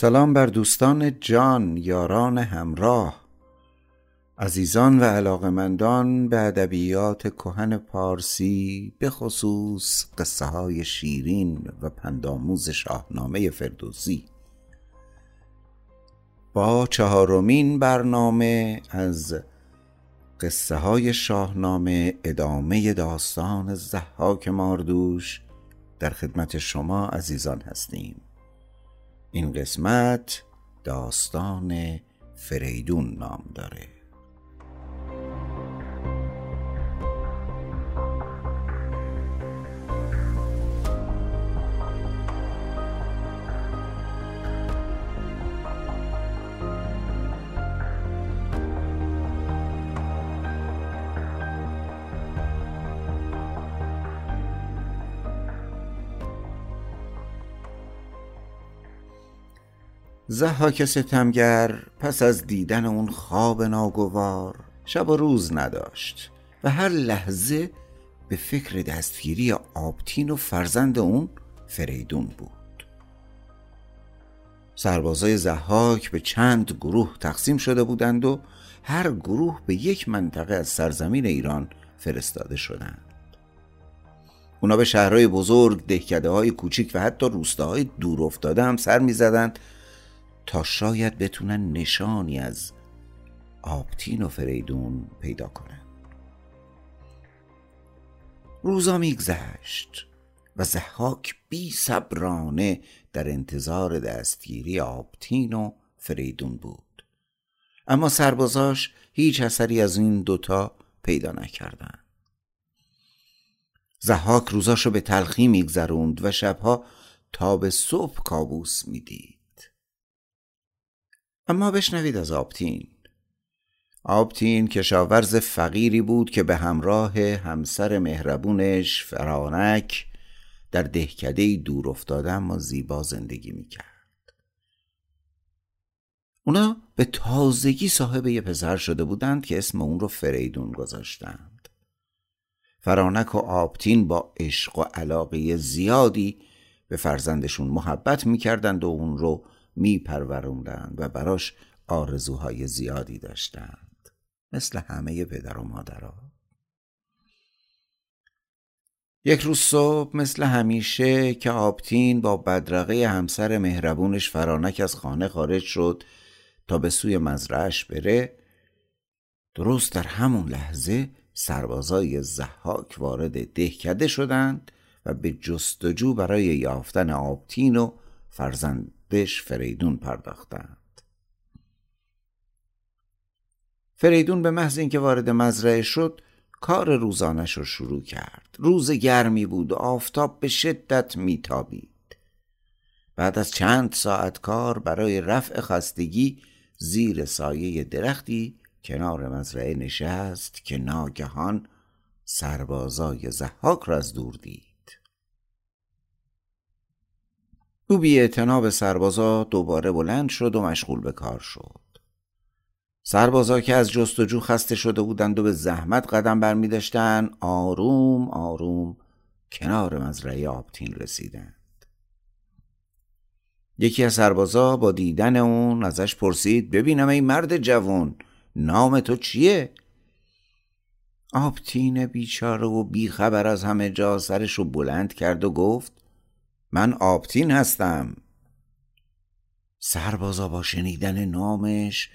سلام بر دوستان جان یاران همراه. عزیزان و علاقمندان به ادبیات کهن پارسی به خصوص قصه های شیرین و پنداموز شاهنامه فردوسی. با چهارمین برنامه از قصه های شاهنامه ادامه داستان زحاک ماردوش در خدمت شما عزیزان هستیم. این قسمت داستان فریدون نام داره. زحاک ستمگر پس از دیدن اون خواب ناگوار شب و روز نداشت و هر لحظه به فکر دستگیری آبتین و فرزند اون فریدون بود. سربازای زحاک به چند گروه تقسیم شده بودند و هر گروه به یک منطقه از سرزمین ایران فرستاده شدند. اونا به شهرهای بزرگ، دهکده های کوچیک و حتی روستاهای دور افتاده هم سر می زدند تا شاید بتونن نشانی از آبتین و فریدون پیدا کنن. روزا میگذشت و زحاک بی صبرانه در انتظار دستگیری آبتین و فریدون بود. اما سربازاش هیچ اثری از این دوتا پیدا نکردن زحاک روزاشو به تلخی میگذروند و شبها تا به صبح کابوس می‌دید. اما بشنوید از آبتین. آبتین کشاورز فقیری بود که به همراه همسر مهربونش فرانک در دهکده دور افتاده اما زیبا زندگی می‌کرد. اونا به تازگی صاحب یه پسر شده بودند که اسم اون رو فریدون گذاشتند. فرانک و آبتین با عشق و علاقه زیادی به فرزندشون محبت می‌کردند و اون رو میپروروندند و براش آرزوهای زیادی داشتند. مثل همه پدر و مادرها. یک روز صبح مثل همیشه که آبتین با بدرقه همسر مهربونش فرانک از خانه خارج شد تا به سوی مزرعش بره درست در همون لحظه سربازای زحاک وارد دهکده شدند و به جستجو برای یافتن آبتین و فرزند بهش فریدون پرداختند. فریدون به محض اینکه وارد مزرعه شد کار روزانش رو شروع کرد. روز گرمی بود و آفتاب به شدت میتابید. بعد از چند ساعت کار برای رفع خستگی زیر سایه درختی کنار مزرعه نشست که ناگهان سربازای زحاک را از دور دید. او بی به سربازا دوباره بلند شد و مشغول به کار شد سربازا که از جستجو خسته شده بودند و به زحمت قدم برمیداشتند آروم آروم کنار مزرعه آبتین رسیدند یکی از سربازا با دیدن اون ازش پرسید ببینم ای مرد جوان نام تو چیه؟ آبتین بیچاره و بیخبر از همه جا سرش رو بلند کرد و گفت من آبتین هستم سربازا با شنیدن نامش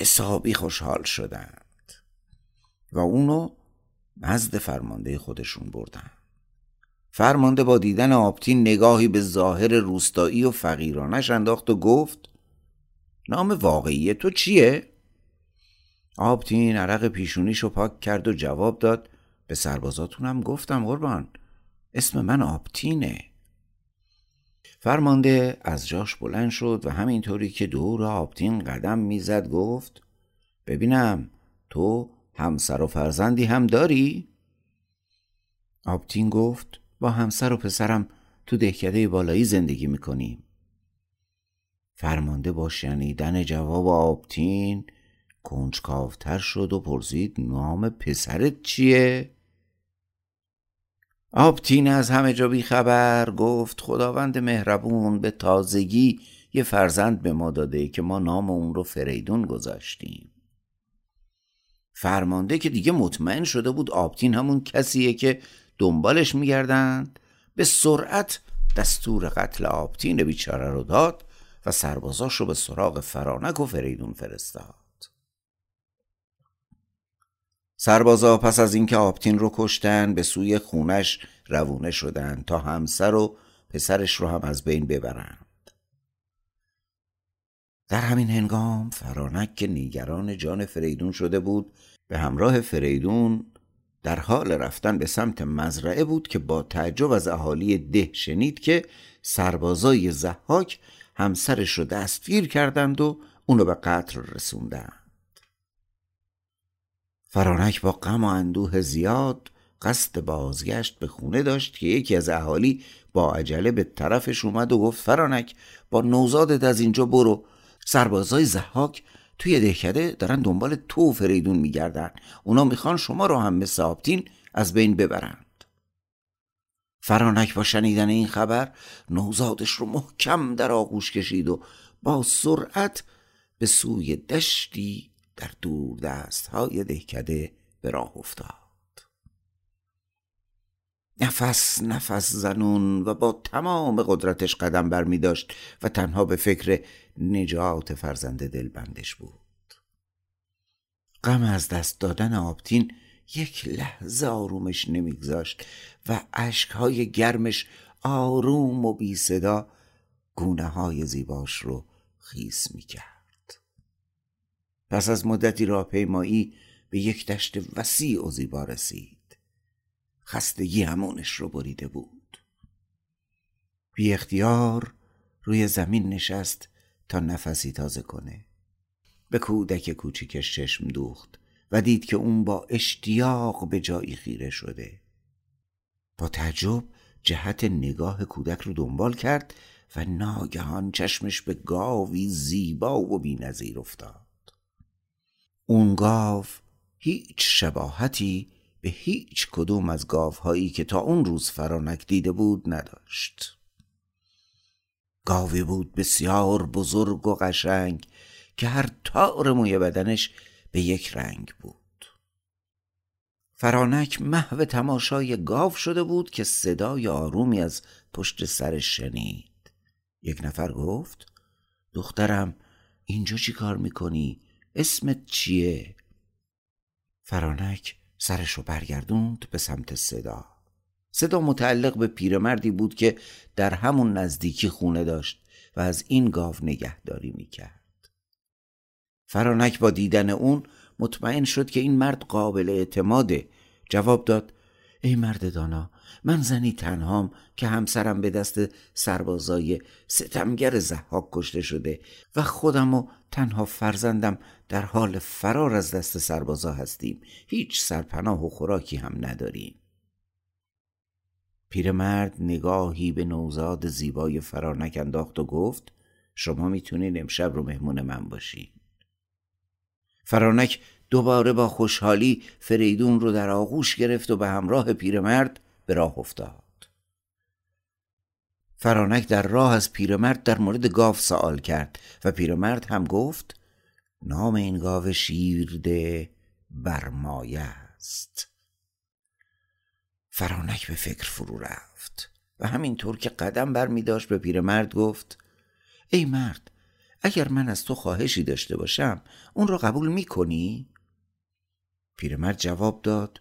حسابی خوشحال شدند و اونو نزد فرمانده خودشون بردن فرمانده با دیدن آبتین نگاهی به ظاهر روستایی و فقیرانش انداخت و گفت نام واقعی تو چیه؟ آبتین عرق پیشونیشو پاک کرد و جواب داد به سربازاتونم گفتم قربان اسم من آبتینه فرمانده از جاش بلند شد و همینطوری که دور آبتین قدم می‌زد گفت ببینم تو همسر و فرزندی هم داری؟ آبتین گفت با همسر و پسرم تو دهکده بالایی زندگی می‌کنیم فرمانده با شنیدن جواب آبتین کنجکاوتر شد و پرسید نام پسرت چیه؟ آبتین از همه جا خبر گفت خداوند مهربون به تازگی یه فرزند به ما داده که ما نام اون رو فریدون گذاشتیم. فرمانده که دیگه مطمئن شده بود آبتین همون کسیه که دنبالش میگردند به سرعت دستور قتل آبتین بیچاره رو داد و سربازاش رو به سراغ فرانک و فریدون فرستاد. سربازا پس از اینکه آبتین رو کشتن به سوی خونش روونه شدند تا همسر و پسرش رو هم از بین ببرند. در همین هنگام فرانک که نیگران جان فریدون شده بود به همراه فریدون در حال رفتن به سمت مزرعه بود که با تعجب از اهالی ده شنید که سربازای زحاک همسرش رو دستگیر کردند و اونو به قتل رسوندند. فرانک با غم و اندوه زیاد قصد بازگشت به خونه داشت که یکی از اهالی با عجله به طرفش اومد و گفت فرانک با نوزادت از اینجا برو. سربازای زحاک توی دهکده دارن دنبال تو و فریدون میگردن. اونا می‌خوان شما رو هم مثل آبتین از بین ببرند. فرانک با شنیدن این خبر نوزادش رو محکم در آغوش کشید و با سرعت به سوی دشتی در دور دست های دهکده به راه افتاد نفس نفس زنون و با تمام قدرتش قدم بر می داشت و تنها به فکر نجات فرزند دلبندش بود غم از دست دادن آبتین یک لحظه آرومش نمیگذاشت و اشکهای گرمش آروم و بی صدا گونه های زیباش رو خیس می کرد. پس از مدتی راهپیمایی به یک دشت وسیع و زیبا رسید. خستگی همونش رو بریده بود. بی اختیار روی زمین نشست تا نفسی تازه کنه. به کودک کوچیکش چشم دوخت و دید که اون با اشتیاق به جایی خیره شده با تعجب جهت نگاه کودک رو دنبال کرد و ناگهان چشمش به گاوی زیبا و بینظیر افتاد اون گاو هیچ شباهتی به هیچ کدوم از گاوهایی که تا اون روز فرانک دیده بود نداشت. گاوی بود بسیار بزرگ و قشنگ که هر تار موی بدنش به یک رنگ بود. فرانک محو تماشای گاو شده بود که صدای آرومی از پشت سرش شنید. یک نفر گفت دخترم اینجا چی کار می‌کنی؟ اسمت چیه؟ فرانک سرش رو برگردوند به سمت صدا. صدا متعلق به پیرمردی بود که در همون نزدیکی خونه داشت و از این گاو نگهداری می‌کرد. فرانک با دیدن اون مطمئن شد که این مرد قابل اعتماده جواب داد ای مرد دانا من زنی تنهام که همسرم به دست سربازای ستمگر زحاک کشته شده و خودم و تنها فرزندم در حال فرار از دست سربازا هستیم. هیچ سرپناه و خوراکی هم نداریم. پیرمرد نگاهی به نوزاد زیبای فرانک انداخت و گفت شما می‌تونین امشب رو مهمون من باشین. فرانک دوباره با خوشحالی فریدون رو در آغوش گرفت و به همراه پیرمرد به راه افتاد. فرانک در راه از پیرمرد در مورد گاو سوال کرد و پیرمرد هم گفت نام این گاو شیرده برمایه است. فرانک به فکر فرو رفت و همینطور که قدم بر می داشت به پیرمرد گفت ای مرد اگر من از تو خواهشی داشته باشم اون را قبول می کنی؟ پیرمرد جواب داد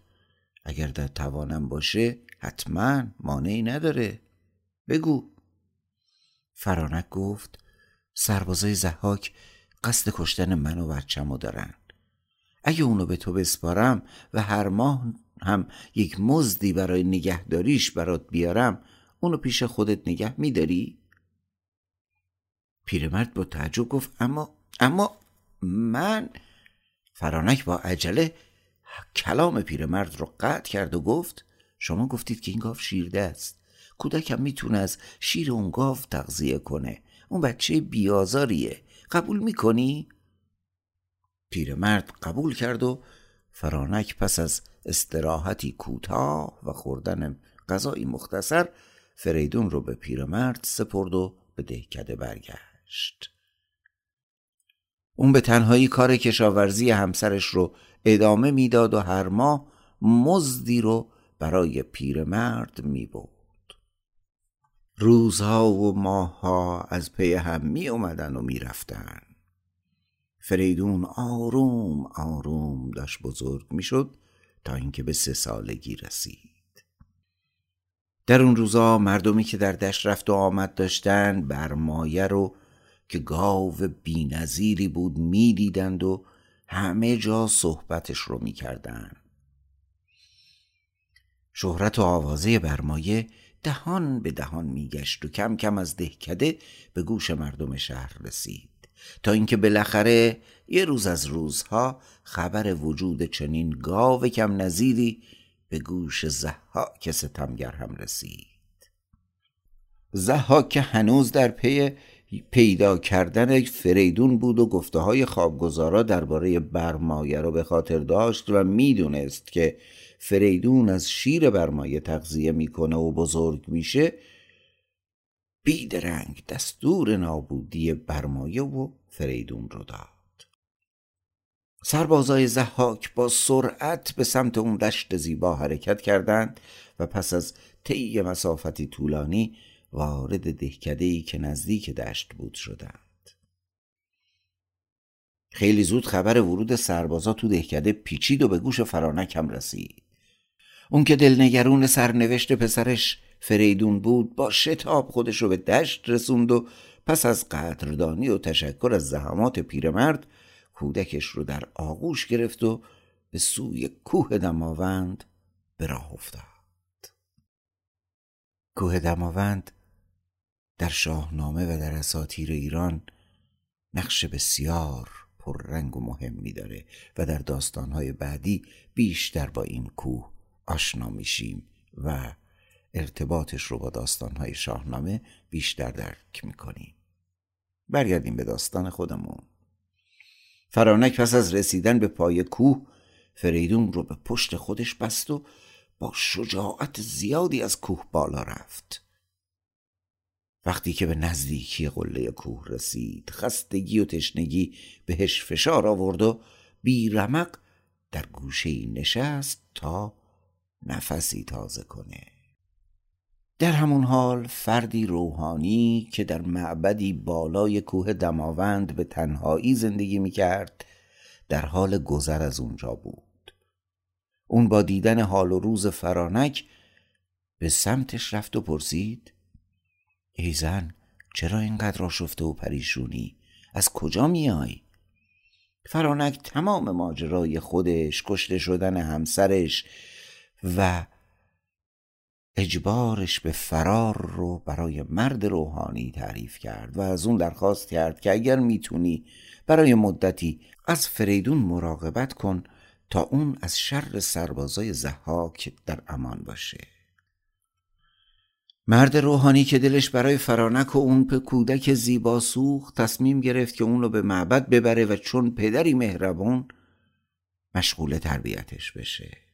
اگر در توانم باشه حتما مانعی نداره. بگو. فرانک گفت سربازای زحاک قصد کشتن من و بچم دارن. اگه اونو به تو بسپارم و هر ماه هم یک مزدی برای نگهداریش برات بیارم اونو پیش خودت نگه میداری؟ پیرمرد با تعجب گفت اما اما من فرانک با عجله کلام پیرمرد رو قطع کرد و گفت شما گفتید که این گاو شیرده است. کودکم می‌تونه از شیر اون گاو تغذیه کنه. اون بچه بیازاریه قبول می‌کنی؟ پیرمرد قبول کرد و فرانک پس از استراحتی کوتاه و خوردن غذایی مختصر فریدون رو به پیرمرد سپرد و به دهکده برگشت اون به تنهایی کار کشاورزی همسرش رو ادامه می‌داد و هر ماه مزدی رو برای پیرمرد می بود. روزها و ماهها از پی هم می اومدن و می رفتن. فریدون آروم آروم داشت بزرگ می شد تا اینکه به سه سالگی رسید. در اون روزا مردمی که در دشت رفت و آمد داشتن برمایه رو که گاو بینظیری بود می‌دیدند و همه جا صحبتش رو می‌کردند. شهرت و آوازه برمایه دهان به دهان میگشت و کم کم از دهکده به گوش مردم شهر رسید. تا اینکه بالاخره یه روز از روزها خبر وجود چنین گاو کم نظیری به گوش زحاک ستمگر هم رسید. زحاک هنوز در پی پیدا کردن فریدون بود و گفته های خوابگزارا درباره برمایه رو به خاطر داشت و می‌دونست که فریدون از شیر برمایه تغذیه می‌کنه و بزرگ میشه بیدرنگ دستور نابودی برمایه و فریدون رو داد. سربازای زحاک با سرعت به سمت اون دشت زیبا حرکت کردند و پس از طی مسافتی طولانی وارد دهکده که نزدیک دشت بود شدند. خیلی زود خبر ورود سربازا تو دهکده پیچید و به گوش فرانک هم رسید. اون که دلنگرون سرنوشت پسرش فریدون بود با شتاب خودش رو به دشت رسوند و پس از قدردانی و تشکر از زحمات پیرمرد کودکش رو در آغوش گرفت و به سوی کوه دماوند به راه افتاد. کوه دماوند در شاهنامه و در اساطیر ایران نقش بسیار پررنگ و مهمی داره و در داستانهای بعدی بیشتر با این کوه آشنا میشیم و ارتباطش رو با داستانهای شاهنامه بیشتر درک می‌کنیم. برگردیم به داستان خودمون. فرانک پس از رسیدن به پای کوه فریدون رو به پشت خودش بست و با شجاعت زیادی از کوه بالا رفت. وقتی که به نزدیکی قله کوه رسید خستگی و تشنگی بهش فشار آورد و بیرمق در گوشه نشست تا نفسی تازه کنه. در همون حال فردی روحانی که در معبدی بالای کوه دماوند به تنهایی زندگی می‌کرد در حال گذر از اونجا بود. اون با دیدن حال و روز فرانک به سمتش رفت و پرسید ای زن چرا اینقدر آشفته و پریشونی؟ از کجا میای؟ فرانک تمام ماجرای خودش کشته شدن همسرش و اجبارش به فرار رو برای مرد روحانی تعریف کرد و از اون درخواست کرد که اگر می‌تونی برای مدتی از فریدون مراقبت کن تا اون از شر سربازای زحاک در امان باشه. مرد روحانی که دلش برای فرانک و اون به کودک زیبا سوخت تصمیم گرفت که اون رو به معبد ببره و چون پدری مهربون مشغول تربیتش بشه.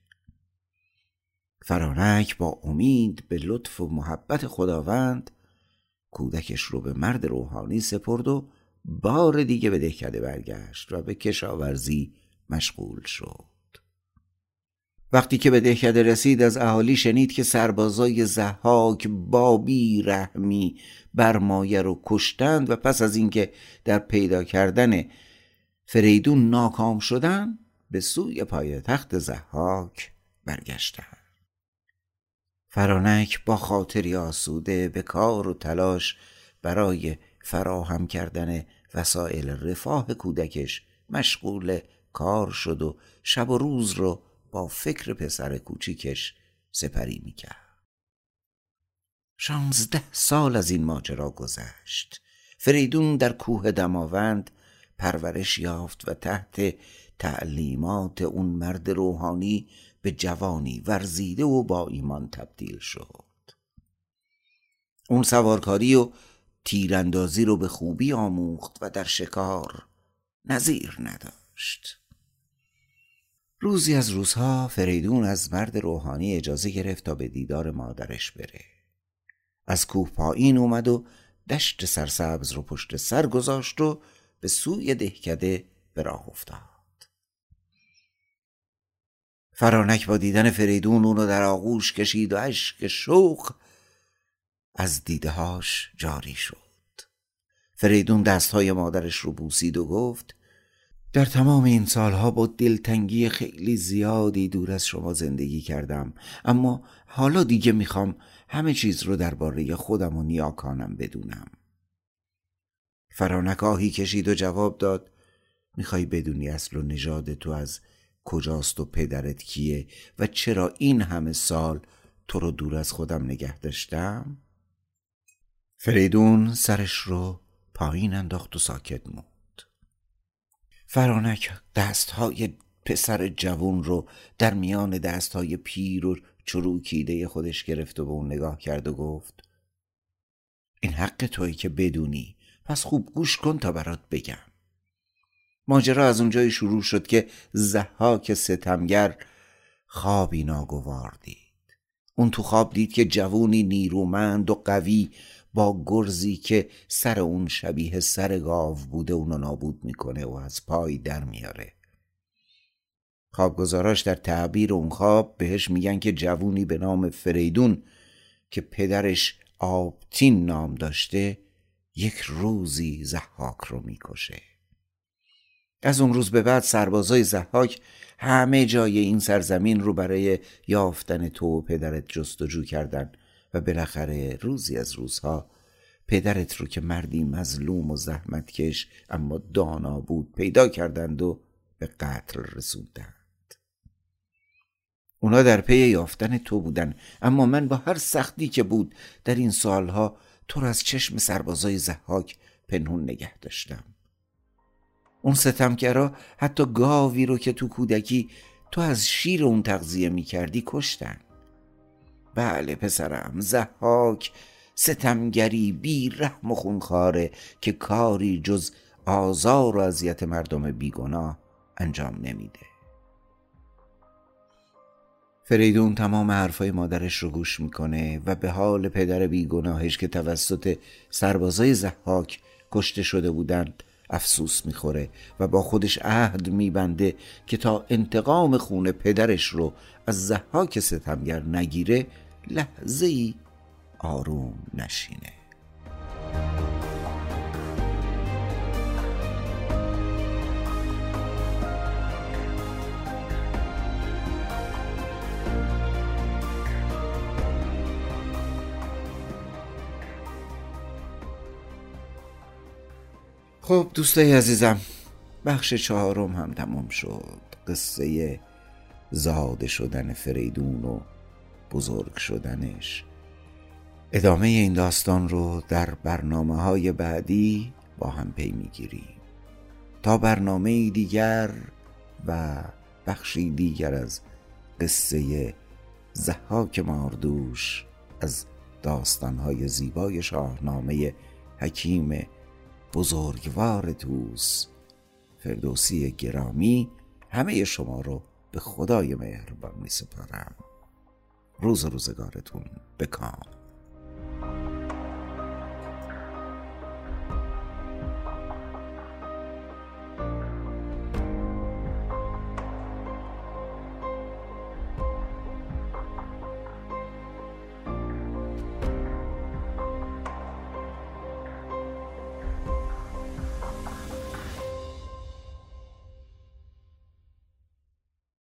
فرانک با امید به لطف و محبت خداوند کودکش رو به مرد روحانی سپرد و بار دیگه به دهکده برگشت و به کشاورزی مشغول شد. وقتی که به دهکده رسید از اهالی شنید که سربازای زحاک بابی رحمی برمایه رو کشتند و پس از اینکه در پیدا کردن فریدون ناکام شدن به سوی پای تخت زحاک برگشتند. فرانک با خاطری آسوده به کار و تلاش برای فراهم کردن وسایل رفاه کودکش مشغول کار شد و شب و روز رو با فکر پسر کوچیکش سپری می‌کرد. شانزده سال از این ماجرا گذشت. فریدون در کوه دماوند پرورش یافت و تحت تعلیمات اون مرد روحانی به جوانی ورزیده و با ایمان تبدیل شد. اون سوارکاری و تیراندازی رو به خوبی آموخت و در شکار نظیر نداشت. روزی از روزها فریدون از مرد روحانی اجازه گرفت تا به دیدار مادرش بره. از کوه پایین اومد و دشت سرسبز رو پشت سر گذاشت و به سوی دهکده به راه افتاد. فرانک با دیدن فریدون اونو در آغوش کشید و اشک شوق از دیدهاش جاری شد. فریدون دستهای مادرش رو بوسید و گفت در تمام این سالها با دلتنگی خیلی زیادی دور از شما زندگی کردم اما حالا دیگه می‌خوام همه چیز رو درباره خودم و نیاکانم بدونم. فرانک آهی کشید و جواب داد می‌خوای بدونی اصل و نژاد تو از کجاست و پدرت کیه و چرا این همه سال تو رو دور از خودم نگه داشتم؟ فریدون سرش رو پایین انداخت و ساکت موند. فرانک دستهای پسر جوون رو در میان دستهای پیر و چروکیده خودش گرفت و به اون نگاه کرد و گفت این حق تویی که بدونی. پس خوب گوش کن تا برات بگم. ماجرا از اونجایی شروع شد که زحاک ستمگر خوابی ناگوار دید. اون تو خواب دید که جوونی نیرومند و قوی با گرزی که سر اون شبیه سر گاو بوده اونو نابود می‌کنه و از پای در میاره. خوابگزاراش در تعبیر اون خواب بهش میگن که جوونی به نام فریدون که پدرش آبتین نام داشته یک روزی زحاک رو می‌کشه. از اون روز به بعد سربازای زحاک همه جای این سرزمین رو برای یافتن تو و پدرت جستجو کردن و بالاخره روزی از روزها پدرت رو که مردی مظلوم و زحمتکش اما دانا بود پیدا کردند و به قتل رسوندند. اونا در پی یافتن تو بودن اما من با هر سختی که بود در این سالها تو رو از چشم سربازای زحاک پنهون نگه داشتم. اون ستمگرا حتی گاوی رو که تو کودکی تو از شیر اون تغذیه می کردی کشتن. بله پسرم زحاک ستمگری بی رحم و خونخواره که کاری جز آزار و اذیت مردم بیگناه انجام نمیده. فریدون تمام حرفای مادرش رو گوش می‌کنه و به حال پدر بیگناهش که توسط سربازای زحاک کشته شده بودند افسوس می‌خوره و با خودش عهد میبنده که تا انتقام خون پدرش رو از زحاک ستمگر نگیره لحظه ای آروم نشینه. خب دوستای عزیزم بخش چهارم هم تمام شد. قصه زاده شدن فریدون و بزرگ شدنش. ادامه این داستان رو در برنامه های بعدی با هم پی می‌گیریم. تا برنامه دیگر و بخشی دیگر از قصه زحاک ماردوش از داستانهای زیبای شاهنامه حکیم بزرگوار توس فردوسی گرامی همه شما رو به خدای مهربان می سپارم. روز روزگارتون بکام